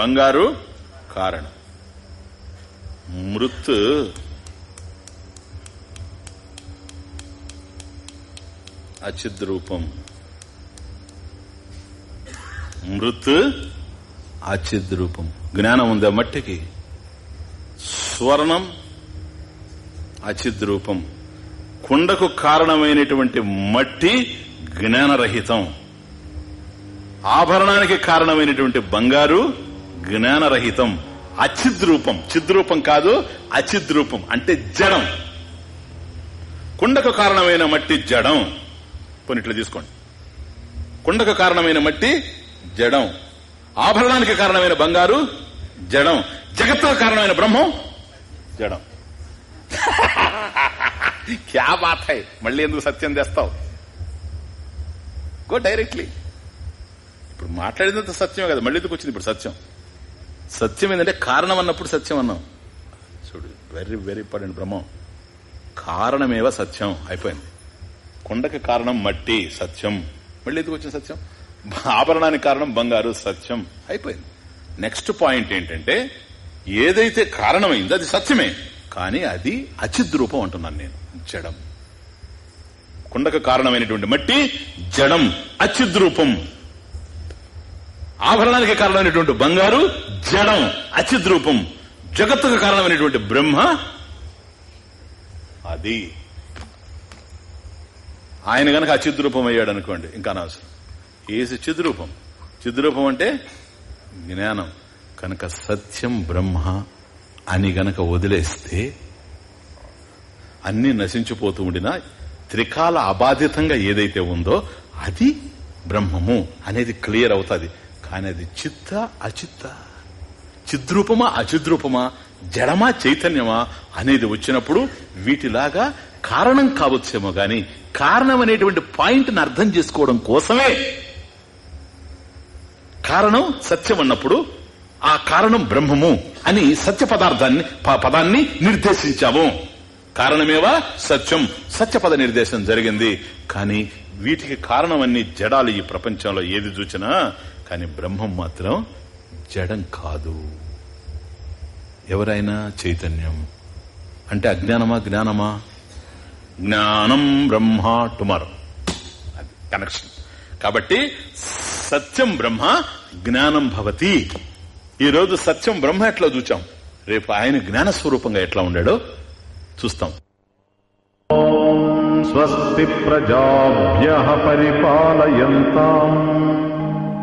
బంగారు కారణం. మృత్ అచిద్రూపం మృత్ అచిద్రూపం జ్ఞానం ఉందా మట్టికి? స్వర్ణం అచిద్రూపం కుండకు కారణమైనటువంటి మట్టి జ్ఞానరహితం. ఆభరణానికి కారణమైనటువంటి బంగారు జ్ఞానరహితం అచిద్రూపం చిద్రూపం కాదు అచిద్రూపం అంటే జడం. కుండకు కారణమైన మట్టి జడం. కొన్నిట్లు తీసుకోండి. కుండకు కారణమైన మట్టి జడం. ఆభరణానికి కారణమైన బంగారు జడం. జగత్తుకు కారణమైన బ్రహ్మం జడం. క్యా బాత్ మళ్ళీ ఎందుకు సత్యం తెస్తావు? Go directly. ఇప్పుడు మాట్లాడినంత సత్యమే కదా మళ్ళీ ఎందుకు వచ్చింది ఇప్పుడు సత్యం? సత్యం ఏంటంటే కారణం అన్నప్పుడు సత్యం అన్నాం చూడు వెరీ వెరీ ఇంపార్టెంట్ బ్రహ్మం. కారణమేవ సత్యం అయిపోయింది. కొండకి కారణం మట్టి సత్యం. మళ్ళీ ఎందుకు వచ్చిన సత్యం? ఆభరణానికి కారణం బంగారు సత్యం. అయిపోయింది. నెక్స్ట్ పాయింట్ ఏంటంటే ఏదైతే కారణమైందో అది సత్యమే. కానీ అది అచిద్రూపం అంటున్నాను నేను. జడం. కుండకు కారణమైనటువంటి మట్టి జడం. అచిద్రూపం. ఆభరణానికి కారణమైనటువంటి బంగారు జడం అచిద్రూపం జగత్తుకు కారణమైనటువంటి బ్రహ్మ. అది. ఆయన గనక అచిద్రూపం అయ్యాడు అనుకోండి ఇంకా అనవసరం. ఏసి చిద్రూపం? చిద్రూపం అంటే జ్ఞానం. కనుక సత్యం బ్రహ్మ అని గనక వదిలేస్తే అన్ని నశించిపోతూ ఉండినా త్రికాల అబాధితంగా ఏదైతే ఉందో అది బ్రహ్మము అనేది క్లియర్ అవుతుంది. కానీ అది చిత్త అచిత్త. చిద్రూపమా అచిద్రూపమా జడమా చైతన్యమా అనేది వచ్చినప్పుడు వీటిలాగా కారణం కావచ్చేమో గాని కారణం అనేటువంటి పాయింట్ని అర్థం చేసుకోవడం కోసమే. కారణం సత్యం అన్నప్పుడు ఆ కారణం బ్రహ్మము అని సత్య పదార్థాన్ని పదాన్ని నిర్దేశించాము. కారణమేవా? సత్యం. సత్యపద నిర్దేశం జరిగింది. కానీ వీటికి కారణమన్నీ జడాలు ఈ ప్రపంచంలో ఏది చూచినా కానీ బ్రహ్మం మాత్రం జడం కాదు. ఎవరైనా చైతన్యం అంటే అజ్ఞానమా జ్ఞానమా? జ్ఞానం బ్రహ్మ టుమారో. అది కనెక్షన్ కాబట్టి సత్యం బ్రహ్మ జ్ఞానం భవతి. ఈరోజు సత్యం బ్రహ్మ ఎట్లా చూచాం? రేపు ఆయన జ్ఞానస్వరూపంగా ఎట్లా ఉండాడో చూస్తాం. స్వస్తి ప్రజాభ్య పరిపాలయంతా.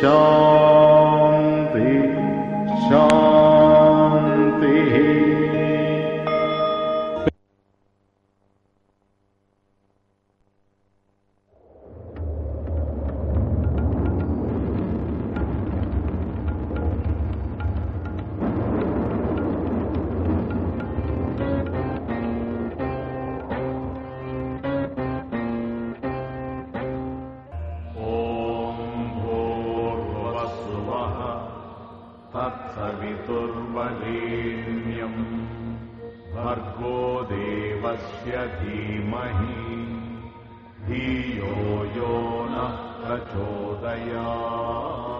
笑 तत्सवितुर्वरेण्यम् भर्गो देवस्य धीमहि। धियो यो नः प्रचोदयात्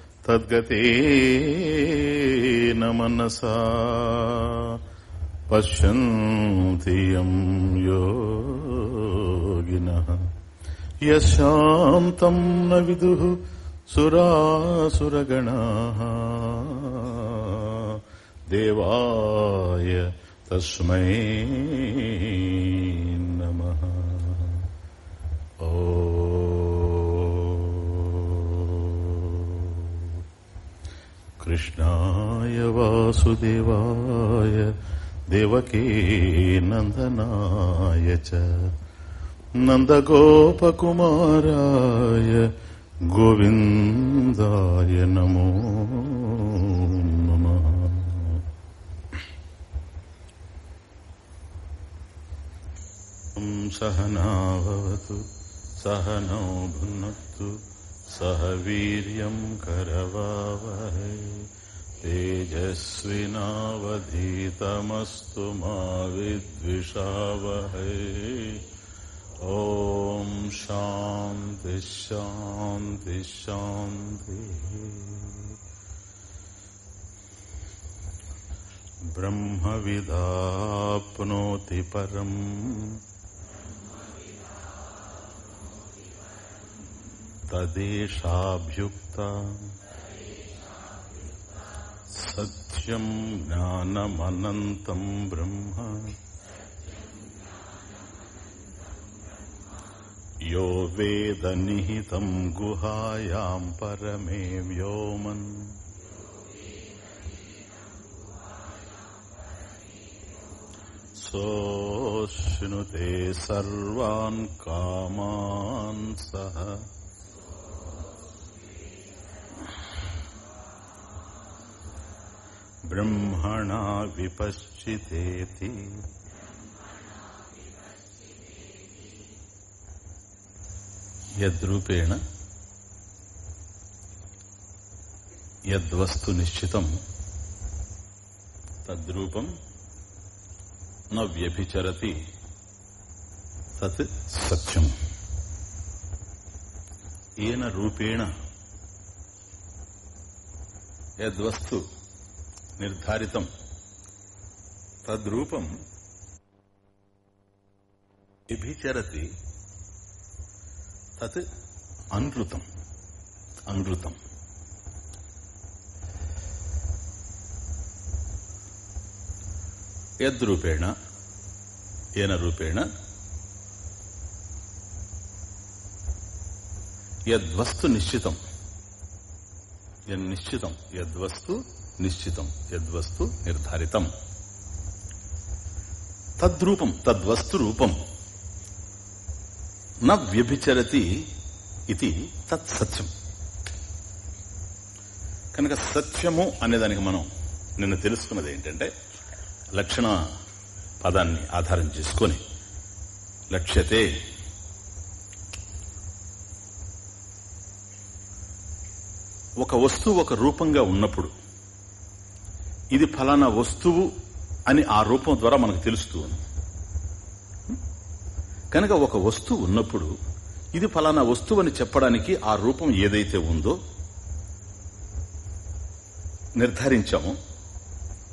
तद्गतेन मनसा पश्यन्ति यम् योगिनः यशान्तम् न विदुः सुरासुरगणाः देवाय तस्मै कृष्णाय वासुदेवाय देवके नन्दनाय च नन्दगोपकुमाराय गोविन्दाय नमो नमः ॐ सहनाभवतु सहनौ भुनक्तु सह वीर्यम् करवावहै। तेजस्विनावधीतमस्तु मा विद्विषावहै। ॐ शान्ति शान्ति शान्तिः। ब्रह्मविदाप्नोति परम् तदेशाभ्युक्ता। सत्यम् ज्ञानमनन्तम् ब्रह्म। यो वेदनिहितम् गुहायाम् परमे व्योमन्। सोऽश्नुते सर्वान् कामान् सः ब्रह्मणा विपश्चितेति యద్రూపేణ యద్వస్తు నిశ్చితం తద్రూపం న వ్యభిచరతి తత్ సత్యం ఏన రూపేణ యద్వస్తు నిర్ధారితం. తద్రూపం వ్యభిచరతి తత్ అనృతం. అనృతం. యద్రూపేణ ఏన రూపేణ యద్వస్తు నిశ్చితం. యన్నిశ్చితం యద్వస్తు నిశ్చితం యద్వస్తు నిర్ధారితం. తద్రూపం తద్వస్తు రూపం. న వ్యభిచరతి ఇది తత్ సత్యం. కనుక సత్యము అనేదానికి మనం నిన్న తెలుసుకున్నది ఏంటంటే లక్షణ పదాన్ని ఆధారం చేసుకొని లక్ష్యతే ఒక వస్తువు ఒక రూపంగా ఉన్నప్పుడు ఇది ఫలానా వస్తువు అని ఆ రూపం ద్వారా మనకు తెలుస్తూ కనుక ఒక వస్తువు ఉన్నప్పుడు ఇది ఫలానా వస్తువు అని చెప్పడానికి ఆ రూపం ఏదైతే ఉందో నిర్ధారించాము.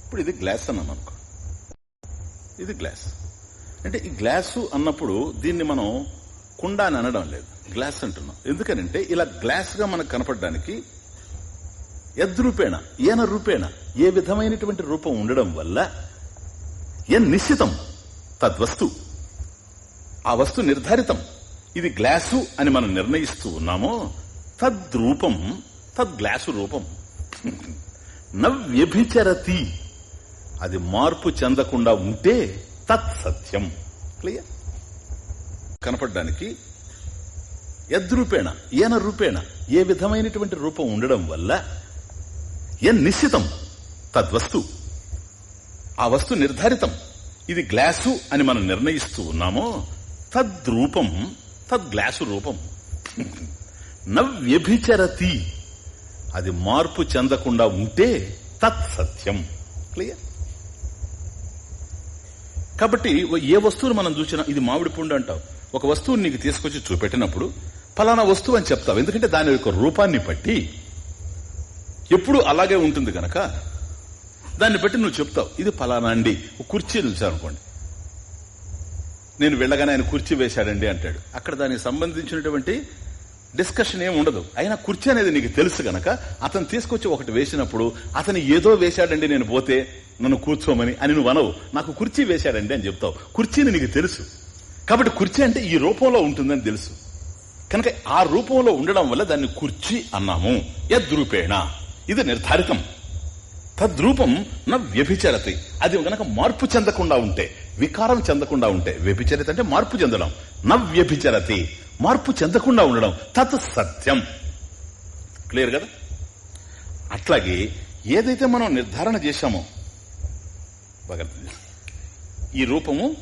ఇప్పుడు ఇది గ్లాస్ అన్నాం అనుకో. ఇది గ్లాస్. అంటే ఈ గ్లాసు అన్నప్పుడు దీన్ని మనం కుండ అని అనడం లేదు. గ్లాస్ అంటున్నాం. ఎందుకనంటే ఇలా గ్లాస్గా మనకు కనపడడానికి యద్రూపేణ ఏన రూపేణ ఏ విధమైనటువంటి రూపం ఉండడం వల్ల ఎన్ నిశ్చితం? తద్వస్తు. ఆ వస్తు నిర్ధారితం. ఇది గ్లాసు అని మనం నిర్ణయిస్తూ ఉన్నామో తద్రూపం తద్గ్లాసు రూపం. నవ్యభిచరతి అది మార్పు చెందకుండా ఉంటే తత్ సత్యం. క్లియర్? కనపడడానికి యద్రూపేణ ఏన రూపేణ ఏ విధమైనటువంటి రూపం ఉండడం వల్ల ఎన్ నిశ్చితం. తద్వస్తు. ఆ వస్తు నిర్ధారితం. ఇది గ్లాసు అని మనం నిర్ణయిస్తూ ఉన్నామో తద్రూపం తద్గ్లాసు రూపం. నవ్యభిచరతి. అది మార్పు చెందకుండా ఉంటే తత్ సత్యం క్లియర్? కాబట్టి ఏ వస్తువును మనం చూసినా ఇది మామిడి పుండు అంటావు. ఒక వస్తువుని నీకు తీసుకొచ్చి చూపెట్టినప్పుడు ఫలానా వస్తువు అని చెప్తావు. ఎందుకంటే దాని యొక్క రూపాన్ని బట్టి ఎప్పుడు అలాగే ఉంటుంది గనక దాన్ని బట్టి నువ్వు చెప్తావు ఇది ఫలానా అండి ఒక కుర్చీ అనుకోండి నేను వెళ్ళగానే ఆయన కుర్చీ వేశాడండి అంటాడు. అక్కడ దానికి సంబంధించినటువంటి డిస్కషన్ ఏమి ఉండదు. అయినా కుర్చీ అనేది నీకు తెలుసు గనక అతను తీసుకొచ్చి ఒకటి వేసినప్పుడు అతను ఏదో వేశాడండి నేను పోతే నన్ను కూర్చోమని అని నువ్వు అనవు. నాకు కుర్చీ వేశాడండి అని చెప్తావు. కుర్చీని నీకు తెలుసు. కాబట్టి కుర్చీ అంటే ఈ రూపంలో ఉంటుందని తెలుసు. కనుక ఆ రూపంలో ఉండడం వల్ల దాన్ని కుర్చీ అన్నాము. యద్రూపేణ. ఇది నిర్ధారితం. తద్రూపం నా వ్యభిచరతి. అది గనక మార్పు చెందకుండా ఉంటే వికారం చెందకుండా ఉంటే వ్యభిచరిత అంటే మార్పు చెందడం. న వ్యభిచరతి. మార్పు చెందకుండా ఉండడం. తత్ సత్యం. క్లియర్ కదా? అట్లాగే ఏదైతే మనం నిర్ధారణ చేశామో బాగా ఈ రూపము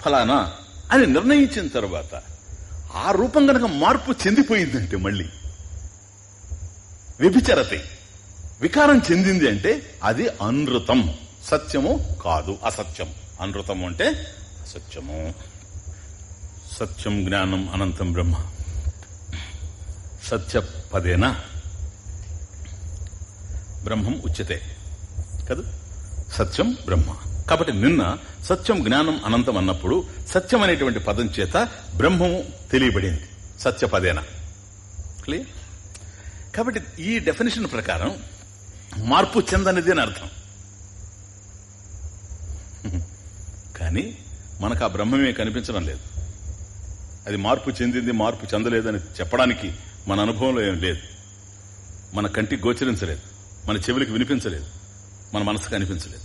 ఫలానా అని నిర్ణయించిన తర్వాత ఆ రూపం గనక మార్పు చెందిపోయిందంటే మళ్ళీ వ్యభిచరతి. వికారం చెందింది అంటే అది అనృతం. సత్యము కాదు అసత్యం. అనృతం అంటే అసత్యము. సత్యం జ్ఞానం అనంతం బ్రహ్మ. సత్య పదేన? బ్రహ్మం ఉచ్యతే. కదా? సత్యం బ్రహ్మ. కాబట్టి నిన్న సత్యం జ్ఞానం అనంతం అన్నప్పుడు సత్యం అనేటువంటి పదం చేత బ్రహ్మము తెలియబడింది. సత్య పదేన? క్లియర్? కాబట్టి ఈ డెఫినేషన్ ప్రకారం మార్పు చెందనిది అని అర్థం. కానీ మనకు ఆ బ్రహ్మమే కనిపించడం లేదు. అది మార్పు చెందింది మార్పు చెందలేదని చెప్పడానికి మన అనుభవంలో ఏం లేదు. మన కంటికి గోచరించలేదు. మన చెవులకు వినిపించలేదు. మన మనసుకు అనిపించలేదు.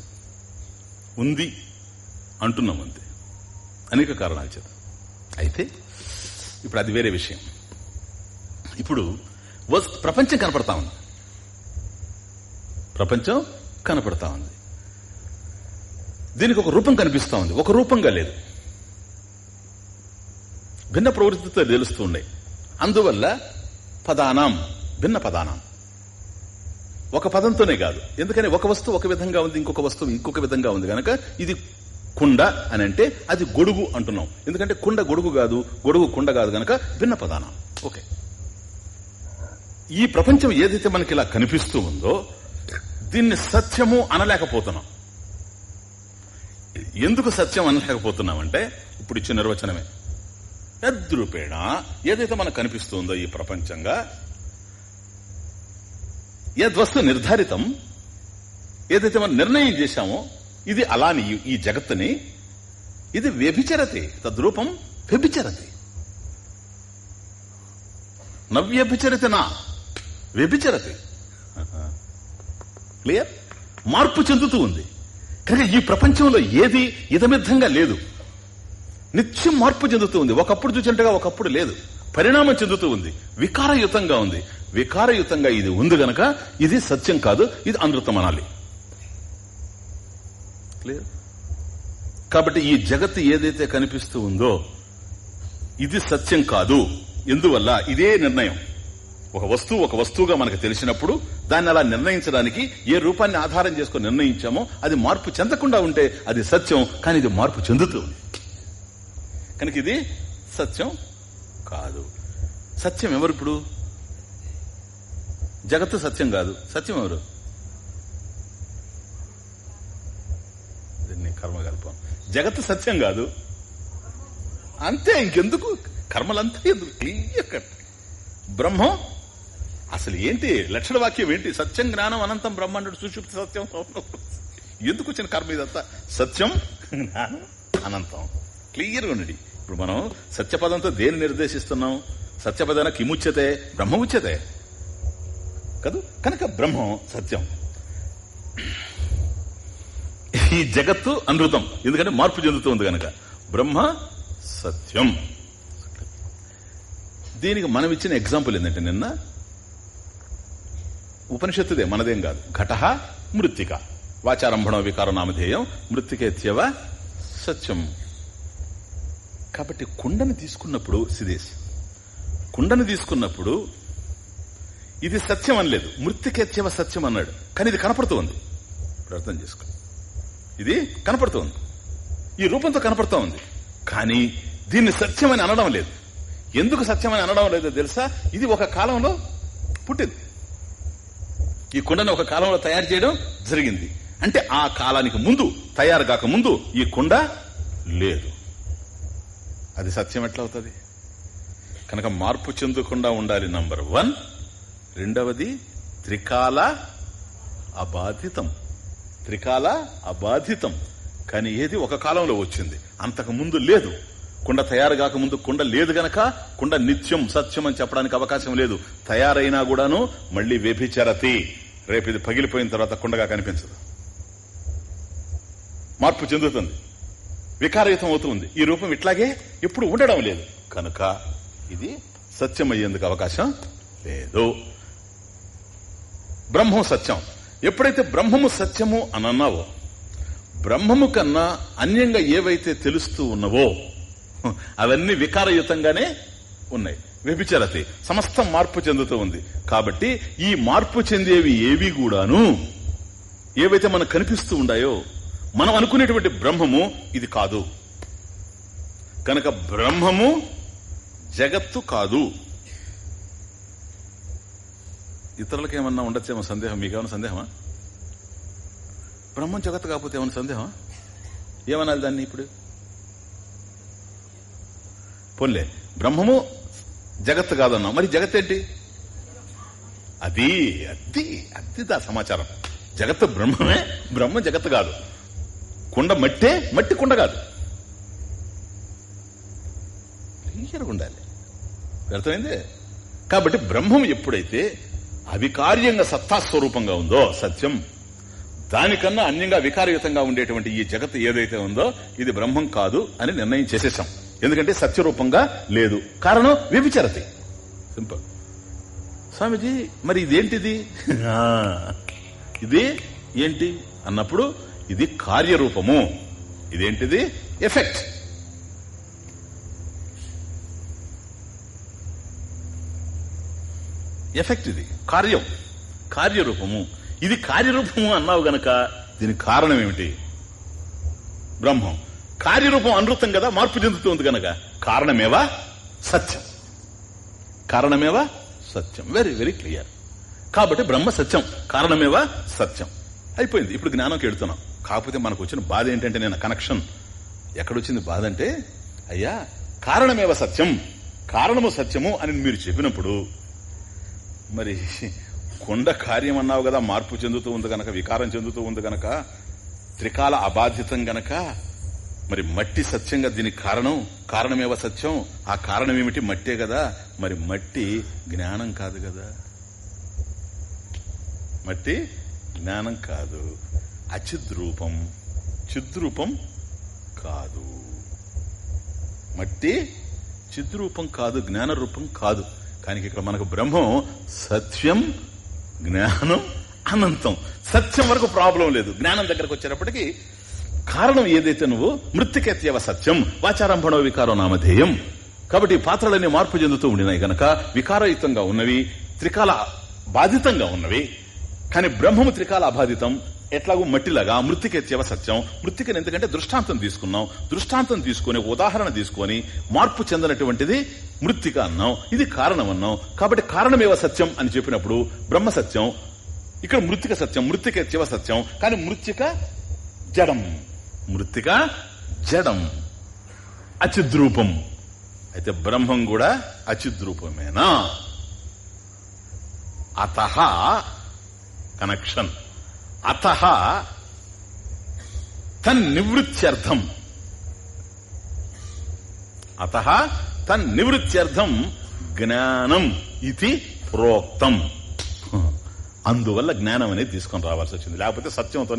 ఉంది అంటున్నాం అంతే. అనేక కారణాలు చేత. అయితే ఇప్పుడు అది వేరే విషయం. ఇప్పుడు ప్రపంచం కనపడతా ఉంది. ప్రపంచం కనపడతా ఉంది. దీనికి ఒక రూపం కనిపిస్తా ఉంది. ఒక రూపంగా లేదు. భిన్న ప్రవృత్తితో తెలుస్తూ ఉన్నాయి. అందువల్ల పదానాం భిన్న పదానాం. ఒక పదంతోనే కాదు. ఎందుకని? ఒక వస్తువు ఒక విధంగా ఉంది ఇంకొక వస్తువు ఇంకొక విధంగా ఉంది. కనుక ఇది కుండ అని అంటే అది గొడుగు అంటున్నాం. ఎందుకంటే కుండ గొడుగు కాదు గొడుగు కుండ కాదు గనక భిన్న పదానం. ఓకే. ఈ ప్రపంచం ఏదైతే మనకి ఇలా కనిపిస్తూ ఉందో దీన్ని సత్యము అనలేకపోతున్నాం. ఎందుకు సత్యం అనలేకపోతున్నామంటే ఇప్పుడు ఇచ్చిన నిర్వచనమే. యద్రూపేణ ఏదైతే మనకు కనిపిస్తుందో ఈ ప్రపంచంగా యద్వస్తు నిర్ధారితం ఏదైతే మనం నిర్ణయం చేశామో ఇది అలాని ఈ- ఈ జగత్తుని ఇది వ్యభిచరతి తద్రూపం వ్యభిచరతి. నవ్యభిచరతి నా వ్యభిచరతి. క్లియర్? మార్పు చెందుతూ ఉంది. కనుక ఈ ప్రపంచంలో ఏది ఇదమిద్ధంగా లేదు. నిత్యం మార్పు చెందుతూ ఉంది. ఒకప్పుడు చూసినట్టుగా ఒకప్పుడు లేదు. పరిణామం చెందుతూ ఉంది. వికారయుతంగా ఉంది. వికారయుతంగా ఇది ఉంది గనక ఇది సత్యం కాదు ఇది అనృతం అనాలి. క్లియర్? కాబట్టి ఈ జగత్తు ఏదైతే కనిపిస్తూ ఉందో ఇది సత్యం కాదు. ఎందువల్ల? ఇదే నిర్ణయం. ఒక వస్తువు ఒక వస్తువుగా మనకు తెలిసినప్పుడు దాన్ని అలా నిర్ణయించడానికి ఏ రూపాన్ని ఆధారం చేసుకుని నిర్ణయించామో అది మార్పు చెందకుండా ఉంటే అది సత్యం కానీ ఇది మార్పు చెందుతుంది కనుక ఇది సత్యం కాదు. సత్యం ఎవరు ఇప్పుడు? జగత్తు సత్యం కాదు. సత్యం ఎవరు? దీన్ని కర్మకల్పం జగత్తు సత్యం కాదు. అంతే ఇంకెందుకు? కర్మలంతా ఎందుకు? క్లియర్ కట్ బ్రహ్మం అసలు ఏంటి? లక్షణ వాక్యం ఏంటి? సత్యం జ్ఞానం అనంతం బ్రహ్మాండు సుషుప్తి సత్యం ఎందుకు వచ్చిన కర్మ ఇదంతా? సత్యం జ్ఞానం అనంతం. క్లియర్గా ఉండండి. ఇప్పుడు మనం సత్యపదంతో దేని నిర్దేశిస్తున్నాం? సత్యపదన కిముచ్యతే బ్రహ్మ ఉచ్యతే కదూ? కనుక బ్రహ్మం సత్యం. ఈ జగత్తు అనృతం ఎందుకంటే మార్పు చెందుతుంది కనుక. బ్రహ్మ సత్యం. దీనికి మనం ఇచ్చిన ఎగ్జాంపుల్ ఏంటంటే నిన్న ఉపనిషత్తుదే మనదేం కాదు. ఘట మృత్తిక. వాచారంభణ వికారం నామధేయం మృతికేత్యవ సత్యం. కాబట్టి కుండని తీసుకున్నప్పుడు సిదేశ్ కుండని తీసుకున్నప్పుడు ఇది సత్యం అనలేదు మృతికేత్యవ సత్యం అన్నాడు. కానీ ఇది కనపడుతోంది ఇప్పుడు అర్థం చేసుకో. ఇది కనపడుతోంది ఈ రూపంతో కనపడుతూ ఉంది. కానీ దీన్ని సత్యమని అనడం లేదు. ఎందుకు సత్యమని అనడం లేదో తెలుసా? ఇది ఒక కాలంలో పుట్టింది. ఈ కుండను ఒక కాలంలో తయారు చేయడం జరిగింది. అంటే ఆ కాలానికి ముందు తయారు కాక ముందు ఈ కుండ లేదు. అది సత్యం ఎట్లవుతుంది కనుక మార్పు చెందకుండా ఉండాలి నంబర్ వన్. రెండవది త్రికాల అబాధితం. త్రికాల అబాధితం. కానీ ఏది ఒక కాలంలో వచ్చింది. అంతకు ముందు లేదు. కుండ తయారు కాకముందు కుండ లేదు గనక కుండ నిత్యం సత్యం అని చెప్పడానికి అవకాశం లేదు. తయారైనా కూడాను మళ్ళీ వ్యభిచరతి. రేపు ఇది పగిలిపోయిన తర్వాత కుండగా కనిపించదు. మార్పు చెందుతుంది. వికారయుతం అవుతుంది. ఈ రూపం ఇట్లాగే ఎప్పుడు ఉండడం లేదు. కనుక ఇది సత్యం అయ్యేందుకు అవకాశం లేదు. బ్రహ్మం సత్యం. ఎప్పుడైతే బ్రహ్మము సత్యము అని అన్నావో బ్రహ్మము కన్నా అన్యంగా ఏవైతే తెలుస్తూ ఉన్నవో అవన్నీ వికారయుతంగానే ఉన్నాయి. వ్యభిచరతి. సమస్తం మార్పు చెందుతూ ఉంది. కాబట్టి ఈ మార్పు చెందేవి ఏవి కూడాను ఏవైతే మనకు కనిపిస్తూ ఉండాయో మనం అనుకునేటువంటి బ్రహ్మము ఇది కాదు. కనుక బ్రహ్మము జగత్తు కాదు. ఇతరులకు ఏమన్నా ఉండొచ్చేమో సందేహం? మీకేమన్నా సందేహమా? బ్రహ్మం జగత్తు కాకపోతే ఏమైనా సందేహమా? ఏమనాలి దాన్ని ఇప్పుడు? పోన్లే. బ్రహ్మము జగత్ కాదన్నాం మరి జగత్ ఏంటి అది అది అద్దిదా సమాచారం. జగత్ బ్రహ్మమే బ్రహ్మ జగత్ కాదు. కుండ మట్టే మట్టి కుండ కాదు. క్లియర్గా ఉండాలి. అర్థమైంది? కాబట్టి బ్రహ్మం ఎప్పుడైతే అవికార్యంగా సత్తాస్వరూపంగా ఉందో సత్యం దానికన్నా అన్యంగా వికారయుతంగా ఉండేటువంటి ఈ జగత్ ఏదైతే ఉందో ఇది బ్రహ్మం కాదు అని నిర్ణయం చేసేసాం ఎందుకంటే సత్యరూపంగా లేదు. కారణం వ్యభిచరతి. సింపుల్. స్వామిజీ మరి ఇదేంటిది? ఇది ఏంటి? అన్నప్పుడు ఇది కార్యరూపము. ఇదేంటిది? ఎఫెక్ట్. ఎఫెక్ట్ ఇది. కార్యం. కార్యరూపము. ఇది కార్యరూపము అన్నావు గనక దీని కారణం ఏమిటి? బ్రహ్మం. కార్యరూపం అనృతం కదా మార్పు చెందుతుంది కనుక కారణమేవా? సత్యం. కారణమేవా? సత్యం. వెరీ వెరీ క్లియర్ కాబట్టి బ్రహ్మ సత్యం. కారణమేవా? సత్యం. అయిపోయింది. ఇప్పుడు జ్ఞానంకి ఎడుతున్నాం. కాకపోతే మనకు వచ్చిన బాధ ఏంటంటే నేను కనెక్షన్ ఎక్కడొచ్చింది బాధ అంటే అయ్యా కారణమేవ సత్యం? కారణము సత్యము అని మీరు చెప్పినప్పుడు మరి కొండ కార్యం అన్నావు కదా మార్పు చెందుతూ ఉంది గనక వికారం చెందుతూ ఉంది గనక త్రికాల అబాధితం గనక మరి మట్టి సత్యంగా దీనికి కారణం కారణమేవ సత్యం? ఆ కారణం ఏమిటి మట్టే కదా. మరి మట్టి జ్ఞానం కాదు కదా. మట్టి జ్ఞానం కాదు. అచిద్రూపం చిద్రూపం కాదు. మట్టి చిద్రూపం కాదు జ్ఞాన రూపం కాదు. కానీ ఇక్కడ మనకు బ్రహ్మం సత్యం జ్ఞానం అనంతం. సత్యం వరకు ప్రాబ్లం లేదు. జ్ఞానం దగ్గరకు వచ్చేటప్పటికి కారణం ఏదైతే నువ్వు? మృతికెత్యవ సత్యం. వాచారంభణో వికారం నామధేయం. కాబట్టి పాత్రలన్నీ మార్పు చెందుతూ ఉండినాయి గనక వికారయుతంగా ఉన్నవి త్రికాల బాధితంగా ఉన్నవి. కానీ బ్రహ్మము త్రికాల అబాధితం. ఎట్లాగూ మట్టిలాగా మృతికెత్యవ సత్యం. మృతికని ఎందుకంటే దృష్టాంతం తీసుకున్నాం. దృష్టాంతం తీసుకుని ఉదాహరణ తీసుకొని మార్పు చెందినటువంటిది మృతిక అన్నాం. ఇది కారణం అన్నాం కాబట్టి కారణమేవ సత్యం అని చెప్పినప్పుడు బ్రహ్మ సత్యం ఇక్కడ మృతిక సత్యం మృతికెత్యవ సత్యం. కానీ మృతిక జడం. మృతిక జడం అచిద్రూపం. అయితే బ్రహ్మం కూడా అచిద్రూపమేనా? అత కనెక్షన్. అత తన్నివృత్ర్థం అత తన్నివృత్ర్థం జ్ఞానం ఇది ప్రోక్తం. అందువల్ల జ్ఞానం అనేది తీసుకొని రావాల్సి వచ్చింది. లేకపోతే సత్యంతోనే